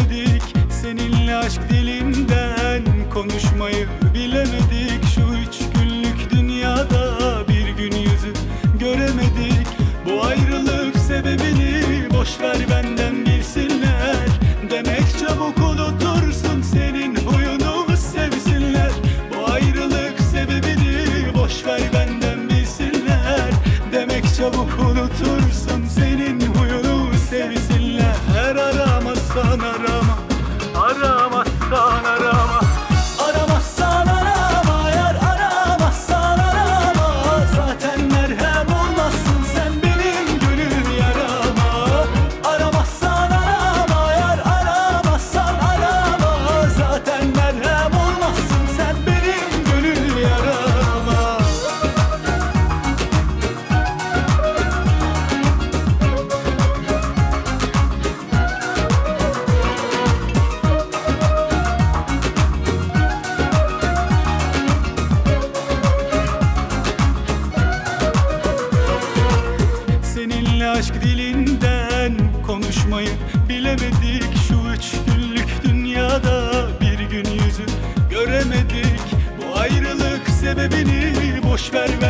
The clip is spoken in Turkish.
bilemedik Seninle aşk dilinden konuşmayı bilemedik. konuşmayı bilemedik. Şu üç günlük dünyada bir gün yüzü göremedik. Bu ayrılık sebebini boş ver ver.